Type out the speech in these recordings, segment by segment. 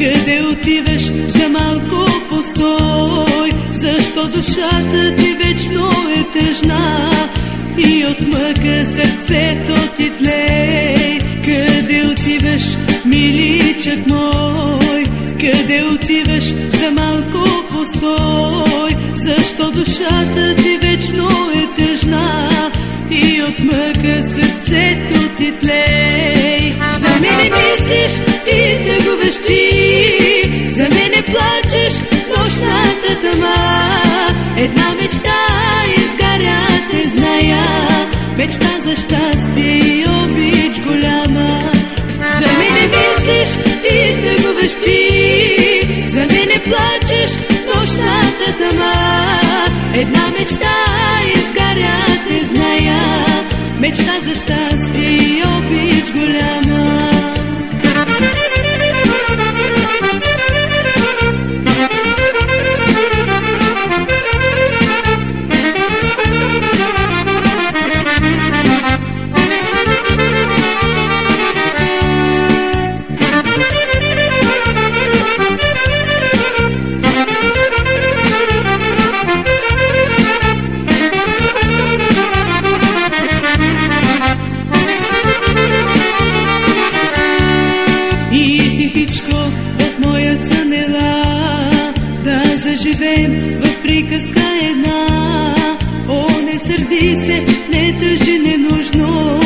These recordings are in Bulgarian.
Къде отиваш за малко постой? Защо душата ти вечно е тъжна? И от мъка сърцето ти тлей Къде отиваш, миличък мой? Къде отиваш за малко постой? Защо душата ти вечно е тъжна? И от мъка сърцето ти тлей За мене мислиш и тъгуваш ти Една мечта изгаря те зная. Мечта за щастие и обич голяма. За мене мислиш и тъгуваш ти. За мене плачеш нощната тъма. Една мечта изгаря те зная. Мечта за щастие заживем в приказка една. О, не сърди се, не тъжи ненужно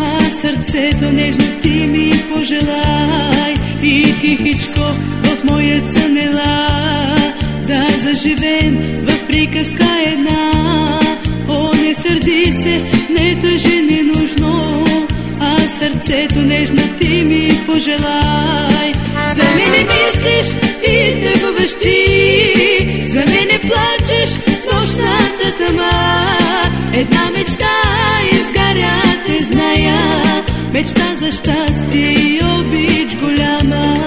А сърцето нежно ти ми пожелай. И тихичко в моя цънела Да заживем в приказка една. О, не сърди се, не тъжи ненужно а сърцето нежно ти ми пожелай. За мене мислиш и тъгуваш ти за щастие и обич голяма.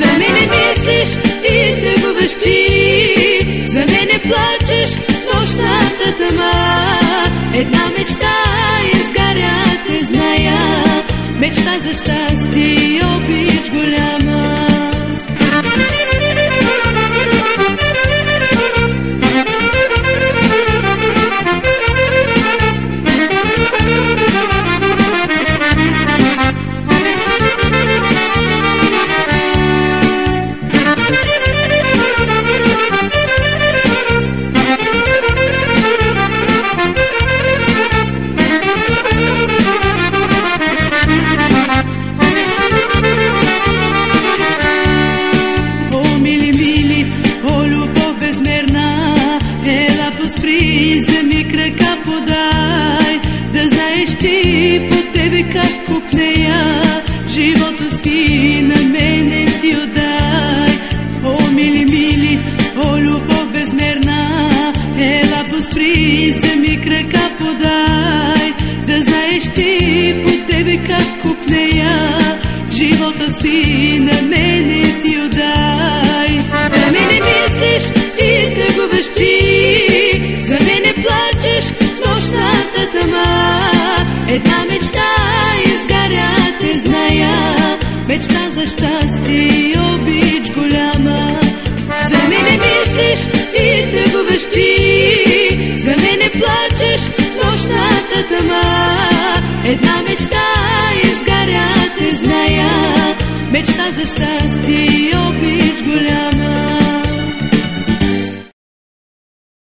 За мене мислиш и тъгуваш ти. За мене плачеш нощната тъма. Една мечта изгаря те зная. Мечта за щастие и обич ела поспри, вземи крака подай, да знаеш ти по тебе как купнея, живота си на мене ти отдай. О, мили, мили, о, любов безмерна, ела поспри, вземи крака подай, да знаеш ти по тебе как купнея, живота си на мене мислиш и тъгуваш ти, за мене плачеш нощната тъма. Една мечта изгаря